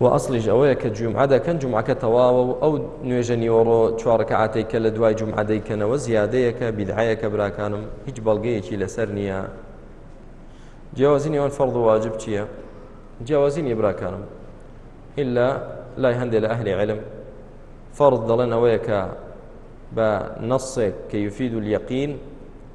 و ئەسڵیش ئەوەیە کە جمعە دەکەن جمعەکە تەواوە و ئەو نوێژە نیوەڕۆ چوارکەعاتێک کە لە دوای جمعە دەیکەنەوە زیادەیەکە بیدعەیەکە براکانم هیچ بەڵگەیەکی لەسەر نییە جیاوازی نێوان فەرض و واجب چییە جیاوازی نیە براکانم ئللا لای هەندێ لە ئەهلی علم فەرض دەڵێن ئەوەیە کە بە نەسێک کە یفید و یەقین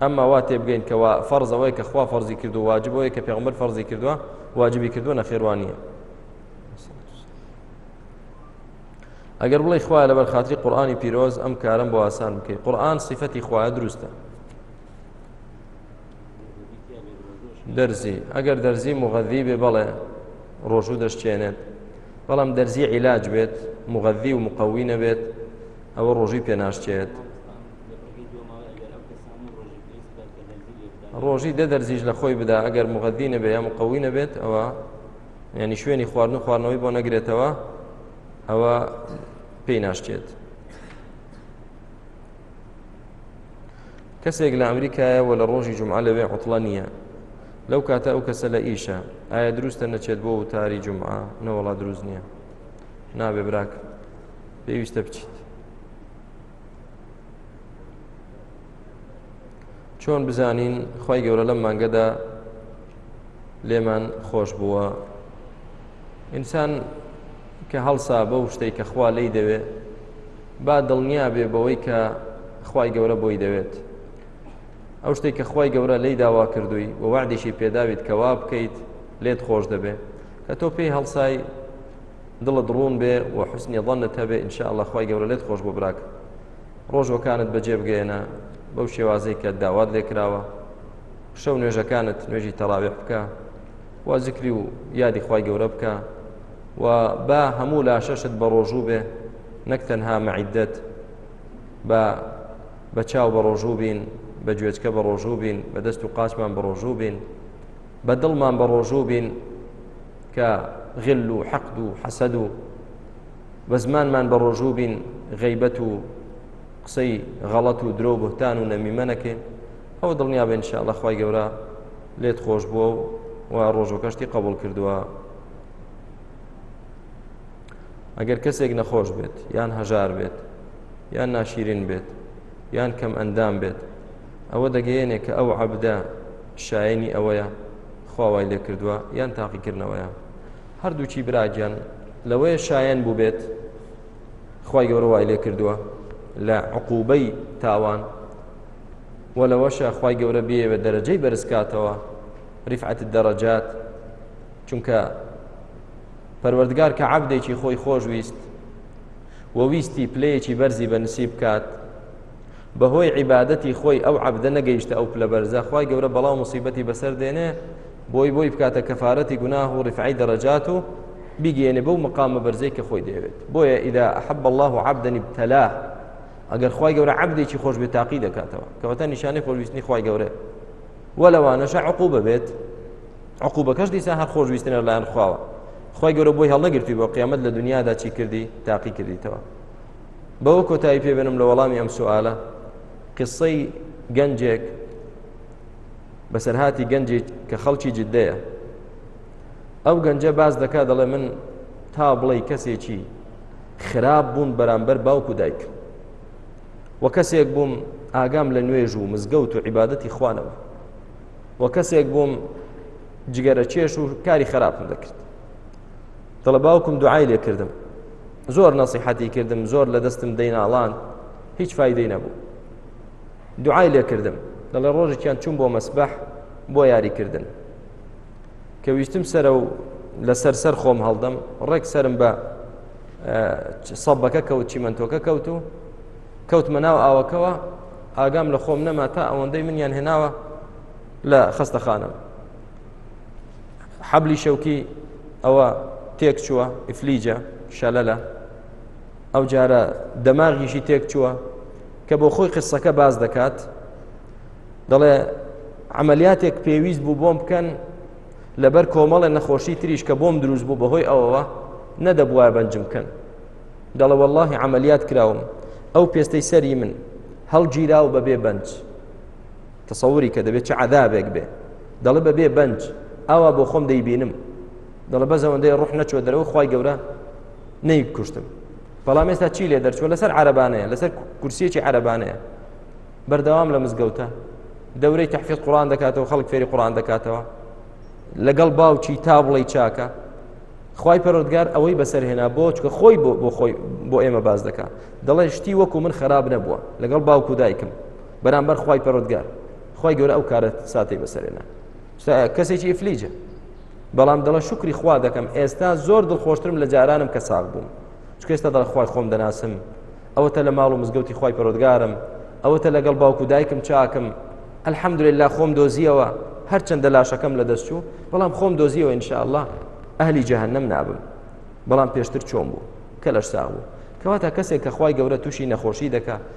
ئەمما وا تێبگەین کەوا فەرزەوەی کە خوا فەرزی کرد و واجبەوەی کە پێغمبەر فەرزی کردووە واجبی کردووە نەخێوانە ئەگەر بڵی خوای لەبەر خاتری قورآانی پیرۆز ئەم کارم بۆ ئاسان بکەیت قورآن سیفەتی خوایە دروستە دەرزی ئەگەر دەرزی مغەذی بێ بەڵێ ڕۆژوو دەشتێنێت بەڵام دەرزی عیلاج بێت مغەذی و مقەوی نەبێت ئەوە ڕۆژی پێناشتێت ڕۆژی دە دەرزیش لە خۆی بدا ئەگەر مغەدی نەبێ یا مقەوی نەبێت ئەوە یعنی شوێنی خواردن و خواردنەوەی بۆ نەگرێتەوە ئەوە پێی ناشتێت کەسێک لە ئەمریکایە و لە ڕۆژی جمعە لەوێ عوتڵە نییە لەو کاتە ئەو کەسە لە ئیشە ئایا دروستە نەچێت بۆ وتاری جمعە نەوەڵا دروست نییە نابێ براک پێویستە بچیت چۆن بزانین خی گەورە لەم مانگەدا لێمان خۆش بووە ئینسان کە هەڵسا بەو شتێک کە خوا لی دەوێت با دڵنیا بێ بەوەی کە خی گەورە بۆی دەوێت ئەو شتێک کە خی گەورە لی داوا کردووی و وعدێکی پێداویت کەوا بکەیت لێت خۆش دەبێت کە تۆ پێی هەڵسای دڵت ڕوون بێ و حوسنی ظنت هەبێ ان شاء اللە خوای گەورە لێت خۆش بۆ براک ڕۆژوەکانت بەجێ بگەیەنە بەو شێوازەی کە داوات لێ کراوە شەو نوێژەکانت نوێژی تەراویح بکە و زکری و یادی خوای گەورە بکە و با هەموو لاشەشت بە ڕۆژوو بێ نەک تەنها مەعیدەت بە بە چاو بە ڕۆژوو بین بە گوێچکە بە ڕۆژوو بین بە دەست و قاچمان بە ڕۆژوو بین بە دڵمان بە ڕۆژوو بین کە غل و حەقد و حەسەد و بە زمانمان بە ڕۆژوو بین غیبەت و قسەی غەڵەت و درۆ بهتان و نەمیمە نەکەین ئەو دڵنیا بێن شاء لە خی گەورە لێت خۆش بووە و و ڕۆژەکەشتی قبول کردووە ئەگەر کەسێک نەخۆش بێت یان هەژار بێت یان ناشیرین بێت یان کەم ئەندام بێت ئەوە دەگەیەنێ کە ئەو عەبدە شایانی ئەوەیە خواوای لێ کردووە یان تاقیکردنەوەیە هەردووچی براگیان لەوەیە شایەن بوو بێت خی گەورە وای لێ کردووە لە عقوبەی تاوان و لەوەشە خی گەورە بێوە دەرەجەی بەرزکاتەوە ریفعەت دەڕەجات چونکە پەروەردگار کە عبدێکی خۆی خۆشویست و ویستی پلەیەکی بەرزی بە نسیب بکات بەهۆی عیبادەتی خۆی ئەو عەبدە نەگەیشتە ئەو پلە بەرزە خوای گەورە بەڵا و مصیبەتی بەسەر دێنێ بۆی بۆی بکاتە کەفارەتی گوناه و ڕفعی دەرەجات و بگەێنێ بەو مقامە بەرزەی کە خۆی دەوێت بۆیە ئیدا ئەحب الله و عبدنی بتەلا ئەگەر خی گەورە عبدێکی خۆش بێ تاقی دەکاتەوە کەواتە نیشانەی خۆشویستنی خی گەورە وە لەوانەشە عقوو ببێت عقوبەکەش دیسا هەر خۆشویستنە لایەن خواوە خی گەورە بۆی هەڵنەگرتی بۆ قیامەت لە دنیادا چی کردی تاقی کردیتەوە بەوە کۆتایی پێبێنم لە وەڵامی ئەم سوالە قسەی گەنجێک بەسەرهاتی گەنجێک کە خەڵکی جدەیە ئەو گەنجە باز دەکا دەڵێ من تا بڵێ کەسێکی خراپ بوون بەرامبەر باوک و دایکم و کەسێک بووم ئاگام لە نوێژ و مزگەوت و عیباەتی خوانەوە و کەسێک بووم جگەرە چێش و کاری خراپم دەکرد دڵە باوکم دوعای لێکردم زۆر نەسیحەتی کردم زۆر لە دەستم دەیناڵان هیچ فیدەی نەبوو دوعای لێ کردم دەڵێ ڕۆژێکیان چوون بۆ مەسبەح بۆ یاریکردن کە ویستم سرە و لەسەر سەر خۆم هەڵدەم ڕێک سرم بە سەبەکە کەوت چیمەنتۆکە کەوت و کەوتمە ناو ئاوەکەوە ئاگام لە خۆم نەما تا ئەوەندەی منیان هێناوە لە خستەخانم حەبلی شەوکی ئەوە تێک چووە ئیفلیجە شەلەلە ئەو جارە دەماغیشی تێک چووە کە بۆ خۆی قسەکە باز دەکات دەڵێ عملیاتێک پێویست بوو بۆم بکەن لەبەر کۆمەڵێ نەخۆشی تریش کە بۆم دروست بوو بەهۆی ئەوەوە نەدەبووە بەنجم بکەن دەڵە واللهی عملیات کراوم ئەو پێستەی سەری من هەڵگیرا و بەبێ بەنج تەسەوری کە دەبێت چ عذابێک بێ دەڵێ بە بێ بەنج ئاوا بۆ خۆم دەیبینم دەڵێ بە زەوەندەی ڕوح نەچوە دەرەوە خی گەورە نەی کوشتم بەڵام ئێستا چی لێ دەرچوە لەسەر عربانەیە لەسەر کورسیەکی عربانەیە بەردەوام لە مزگەوتە دەورەی تحفیز قڕان دەکاتەوە خەڵک فێری قڕان دەکاتەوە لەگەڵ باوکی تا بڵی چاکە خی پەرۆدگار ئەوەی بەسەر هێنا بۆ چکە خۆی بۆ خۆی بۆ ئێمە باز دەکات دەڵێ شتی وەکو من خراپ نەبووە لەگەڵ باوکو دایکم بەرامبەر خوای پەرۆدگار خی گەورە ئەو کارە ساتی بەسەرێنا کەسێکی ئیفلیجە بەڵام دەڵە شکری خوا دەکەم ئێستا زۆر دڵخۆشترم لە جارانم کە ساغ بووم چکێستا دەڵ خخوای خۆم دەناسم ئەوەتە لە ماڵ و مزگەوتی خی پەرۆدگارم ئەوەتە لەگەڵ باوک و دایکم چاکم ئەلحەمدللا خۆم دۆزیەوە هەرچەندە لاشەکەم لە دەستچوو بەڵام خۆم دۆزیەوە انشاءله ئەهلی جەهنم نابم بەڵام پێشتر چۆم بوو کە لەش ساغ بوو کەواتە کەسێک کە خخوای گەورە تووشی نەخۆشی دەکە